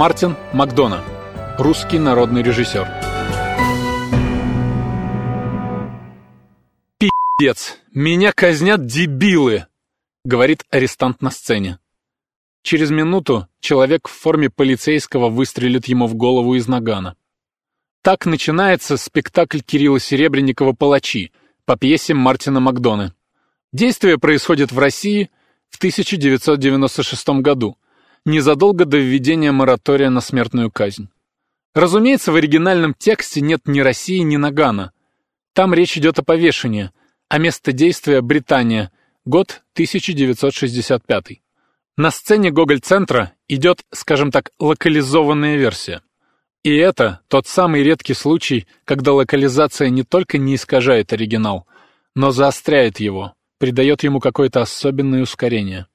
Мартин Макдона, русский народный режиссер. «Пи***ц, меня казнят дебилы!» — говорит арестант на сцене. Через минуту человек в форме полицейского выстрелит ему в голову из нагана. Так начинается спектакль Кирилла Серебренникова «Палачи» по пьесе Мартина Макдона. Действие происходит в России в 1996 году, незадолго до введения моратория на смертную казнь. Разумеется, в оригинальном тексте нет ни России, ни Нагана. Там речь идет о повешении, а место действия — Британия, год 1965. На сцене Гоголь-центра идет, скажем так, локализованная версия. И это тот самый редкий случай, когда локализация не только не искажает оригинал, но заостряет его, придает ему какое-то особенное ускорение.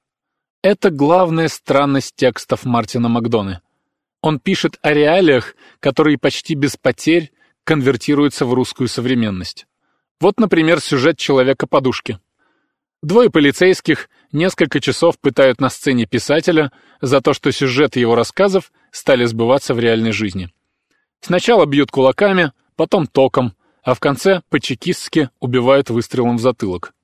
Это главная странность текстов Мартина Макдоны. Он пишет о реалиях, которые почти без потерь конвертируются в русскую современность. Вот, например, сюжет «Человека-подушки». Двое полицейских несколько часов пытают на сцене писателя за то, что сюжеты его рассказов стали сбываться в реальной жизни. Сначала бьют кулаками, потом током, а в конце по-чекистски убивают выстрелом в затылок.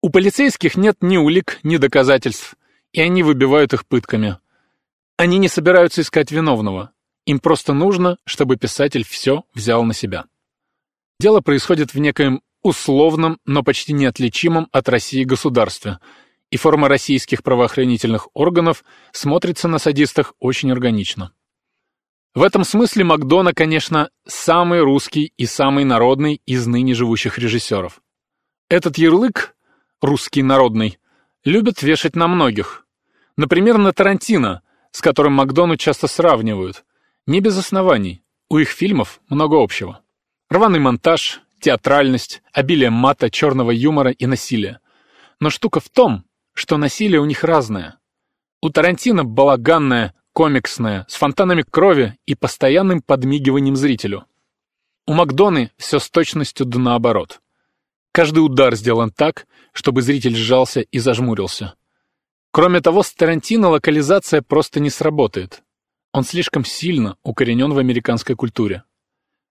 У полицейских нет ни улик, ни доказательств, и они выбивают их пытками. Они не собираются искать виновного. Им просто нужно, чтобы писатель все взял на себя. Дело происходит в некоем условном, но почти неотличимом от России государстве, и форма российских правоохранительных органов смотрится на садистах очень органично. В этом смысле Макдона, конечно, самый русский и самый народный из ныне живущих режиссеров. Этот ярлык, русский народный, любят вешать на многих. Например, на Тарантино, с которым Макдону часто сравнивают. Не без оснований, у их фильмов много общего. Рваный монтаж, театральность, обилие мата, черного юмора и насилия. Но штука в том, что насилие у них разное. У Тарантино балаганное, комиксное, с фонтанами крови и постоянным подмигиванием зрителю. У Макдоны все с точностью да наоборот. Каждый удар сделан так, чтобы зритель сжался и зажмурился. Кроме того, с Тарантино локализация просто не сработает. Он слишком сильно укоренен в американской культуре.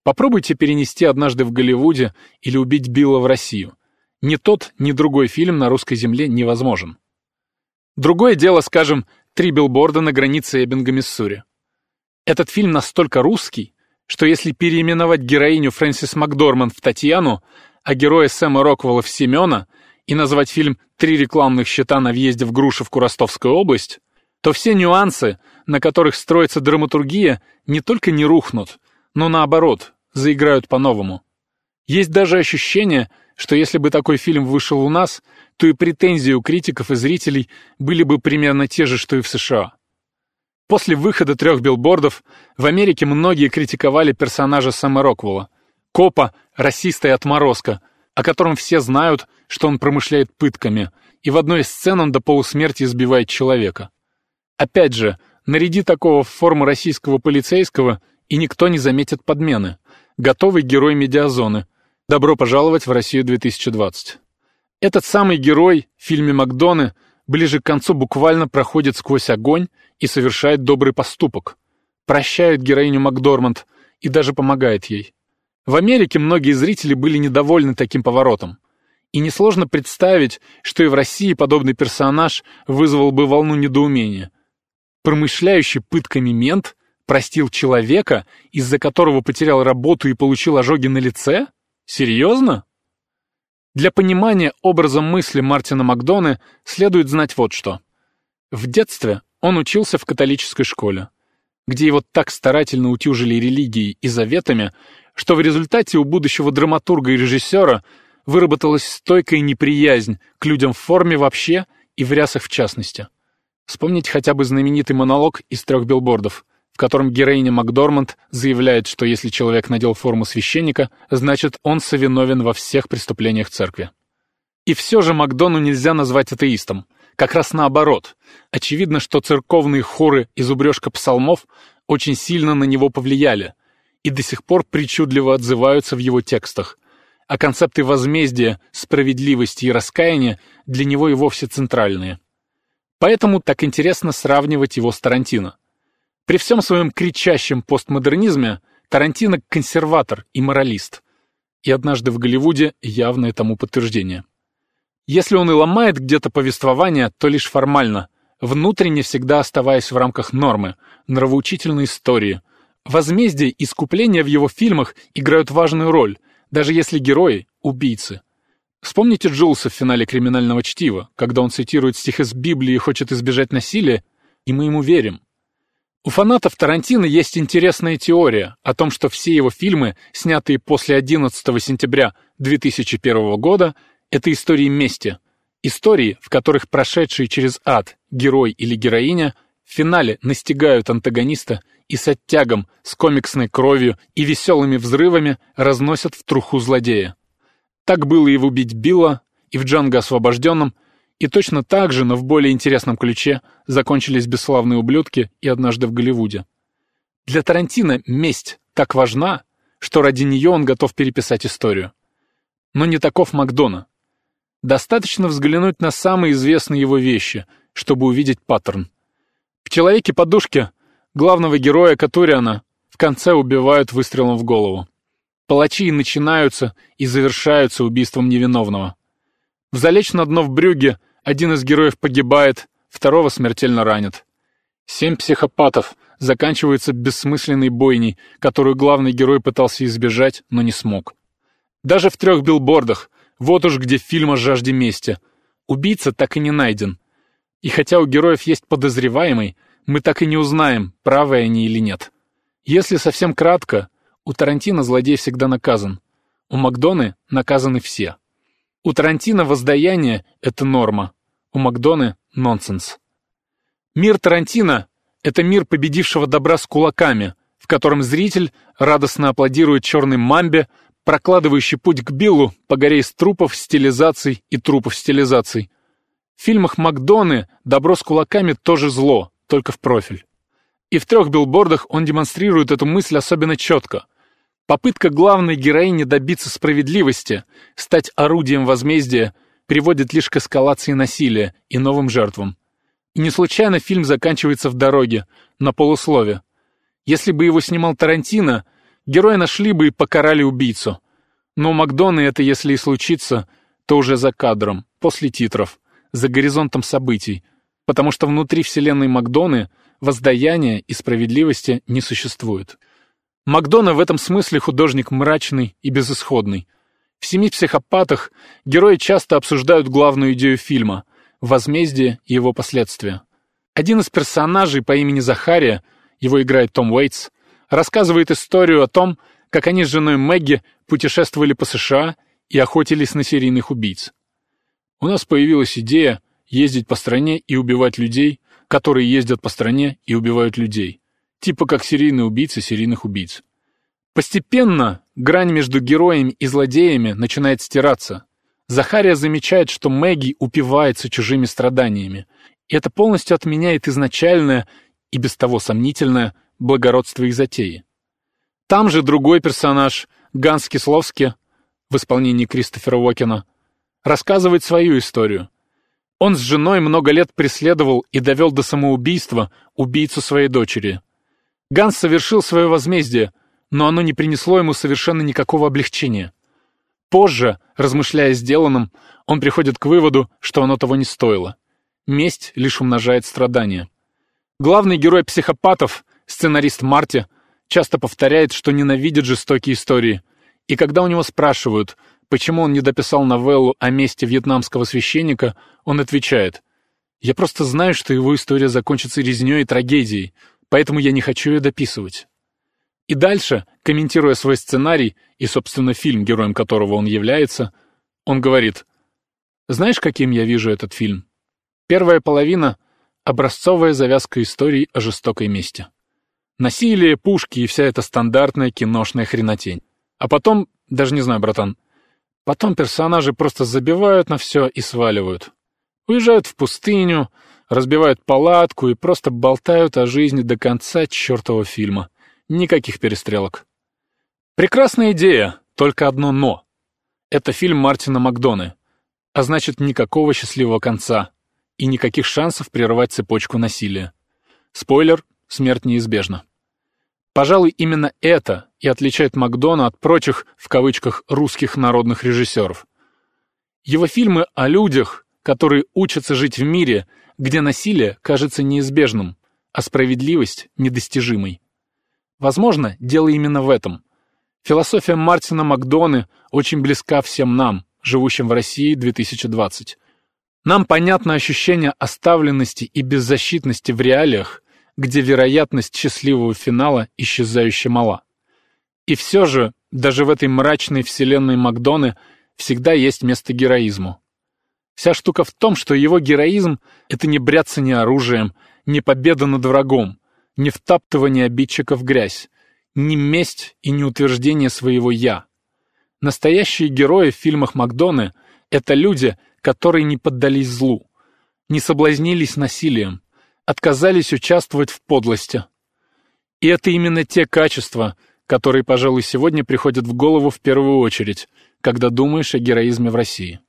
Попробуйте перенести «Однажды в Голливуде» или «Убить Билла в Россию». Ни тот, ни другой фильм на русской земле невозможен. Другое дело, скажем, «Три билборда на границе Эббинга, Миссури». Этот фильм настолько русский, что если переименовать героиню Фрэнсис Макдорман в Татьяну, а героя Сэма Роквелла в Семена и назвать фильм «Три рекламных счета на въезде в Грушевку Ростовскую область», то все нюансы, на которых строится драматургия, не только не рухнут, но наоборот, заиграют по-новому. Есть даже ощущение, что если бы такой фильм вышел у нас, то и претензии у критиков и зрителей были бы примерно те же, что и в США. После выхода трех билбордов в Америке многие критиковали персонажа Сэма Роквелла, копа, расиста и отморозка, о котором все знают, что он промышляет пытками, и в одной из сцен он до полусмерти избивает человека. Опять же, наряди такого в форму российского полицейского, и никто не заметит подмены. Готовый герой медиазоны. Добро пожаловать в Россию 2020. Этот самый герой в фильме Макдоны ближе к концу буквально проходит сквозь огонь и совершает добрый поступок. Прощает героиню Макдорманд и даже помогает ей. В Америке многие зрители были недовольны таким поворотом. И несложно представить, что и в России подобный персонаж вызвал бы волну недоумения. Промышляющий пытками мент простил человека, из-за которого потерял работу и получил ожоги на лице? Серьезно? Для понимания образа мысли Мартина Макдоны следует знать вот что. В детстве он учился в католической школе, где его так старательно утюжили религией и заветами, что в результате у будущего драматурга и режиссера выработалась стойкая неприязнь к людям в форме вообще и в рясах в частности. Вспомнить хотя бы знаменитый монолог из трех билбордов – котором героиня Макдорманд заявляет, что если человек надел форму священника, значит, он совиновен во всех преступлениях церкви. И все же Макдону нельзя назвать атеистом. Как раз наоборот. Очевидно, что церковные хоры и зубрежка псалмов очень сильно на него повлияли и до сих пор причудливо отзываются в его текстах, а концепты возмездия, справедливости и раскаяния для него и вовсе центральные. Поэтому так интересно сравнивать его с Тарантино. При всем своем кричащем постмодернизме Тарантино — консерватор и моралист. И однажды в Голливуде явное тому подтверждение. Если он и ломает где-то повествование, то лишь формально, внутренне всегда оставаясь в рамках нормы, нравоучительной истории. Возмездие и искупление в его фильмах играют важную роль, даже если герои — убийцы. Вспомните Джулса в финале «Криминального чтива», когда он цитирует стих из Библии и хочет избежать насилия, и мы ему верим. У фанатов Тарантино есть интересная теория о том, что все его фильмы, снятые после 11 сентября 2001 года, это истории мести. Истории, в которых прошедшие через ад герой или героиня в финале настигают антагониста и с оттягом, с комиксной кровью и веселыми взрывами разносят в труху злодея. Так было и в «Убить Билла», и в «Джанго освобожденном», и точно так же, но в более интересном ключе, закончились «Бесславные ублюдки» и «Однажды в Голливуде». Для Тарантино месть так важна, что ради нее он готов переписать историю. Но не таков Макдона. Достаточно взглянуть на самые известные его вещи, чтобы увидеть паттерн. В «Человеке-подушке» главного героя Катуриана в конце убивают выстрелом в голову. Палачи начинаются и завершаются убийством невиновного. В «Залечь на дно в брюге» Один из героев погибает, второго смертельно ранят. Семь психопатов заканчиваются бессмысленной бойней, которую главный герой пытался избежать, но не смог. Даже в трех билбордах, вот уж где фильм о жажде мести, убийца так и не найден. И хотя у героев есть подозреваемый, мы так и не узнаем, правы они или нет. Если совсем кратко, у Тарантино злодей всегда наказан. У Макдоны наказаны все. У Тарантино воздаяние — это норма, у Макдоны — нонсенс. Мир Тарантино — это мир победившего добра с кулаками, в котором зритель радостно аплодирует черной мамбе, прокладывающей путь к Биллу по горе из трупов, стилизаций и трупов стилизаций. В фильмах Макдоны добро с кулаками тоже зло, только в профиль. И в трех билбордах он демонстрирует эту мысль особенно четко — Попытка главной героини добиться справедливости, стать орудием возмездия, приводит лишь к эскалации насилия и новым жертвам. И не случайно фильм заканчивается в дороге, на полуслове. Если бы его снимал Тарантино, героя нашли бы и покарали убийцу. Но у Макдона это, если и случится, то уже за кадром, после титров, за горизонтом событий, потому что внутри вселенной Макдоны воздаяния и справедливости не существует. Макдона в этом смысле художник мрачный и безысходный. В «Семи психопатах» герои часто обсуждают главную идею фильма — возмездие и его последствия. Один из персонажей по имени Захария, его играет Том Уэйтс, рассказывает историю о том, как они с женой Мэгги путешествовали по США и охотились на серийных убийц. У нас появилась идея ездить по стране и убивать людей, которые ездят по стране и убивают людей типа как серийные убийцы серийных убийц. Постепенно грань между героями и злодеями начинает стираться. Захария замечает, что Мэгги упивается чужими страданиями, и это полностью отменяет изначальное и без того сомнительное благородство их затеи. Там же другой персонаж, Ганс Кисловский, в исполнении Кристофера Уокена, рассказывает свою историю. Он с женой много лет преследовал и довел до самоубийства убийцу своей дочери, Ганс совершил свое возмездие, но оно не принесло ему совершенно никакого облегчения. Позже, размышляя о сделанном, он приходит к выводу, что оно того не стоило. Месть лишь умножает страдания. Главный герой психопатов, сценарист Марти, часто повторяет, что ненавидит жестокие истории. И когда у него спрашивают, почему он не дописал новеллу о месте вьетнамского священника, он отвечает, «Я просто знаю, что его история закончится резнёй и трагедией, поэтому я не хочу ее дописывать. И дальше, комментируя свой сценарий и, собственно, фильм, героем которого он является, он говорит, «Знаешь, каким я вижу этот фильм? Первая половина — образцовая завязка истории о жестокой мести. Насилие, пушки и вся эта стандартная киношная хренотень. А потом, даже не знаю, братан, потом персонажи просто забивают на все и сваливают. Уезжают в пустыню, разбивают палатку и просто болтают о жизни до конца чертового фильма. Никаких перестрелок. Прекрасная идея, только одно «но». Это фильм Мартина Макдоны, а значит, никакого счастливого конца и никаких шансов прервать цепочку насилия. Спойлер, смерть неизбежна. Пожалуй, именно это и отличает Макдона от прочих, в кавычках, русских народных режиссеров. Его фильмы о людях, которые учатся жить в мире, где насилие кажется неизбежным, а справедливость — недостижимой. Возможно, дело именно в этом. Философия Мартина Макдоны очень близка всем нам, живущим в России 2020. Нам понятно ощущение оставленности и беззащитности в реалиях, где вероятность счастливого финала исчезающе мала. И все же, даже в этой мрачной вселенной Макдоны всегда есть место героизму. Вся штука в том, что его героизм — это не бряться оружием, не победа над врагом, не втаптывание обидчика в грязь, не месть и не утверждение своего «я». Настоящие герои в фильмах Макдоны — это люди, которые не поддались злу, не соблазнились насилием, отказались участвовать в подлости. И это именно те качества, которые, пожалуй, сегодня приходят в голову в первую очередь, когда думаешь о героизме в России.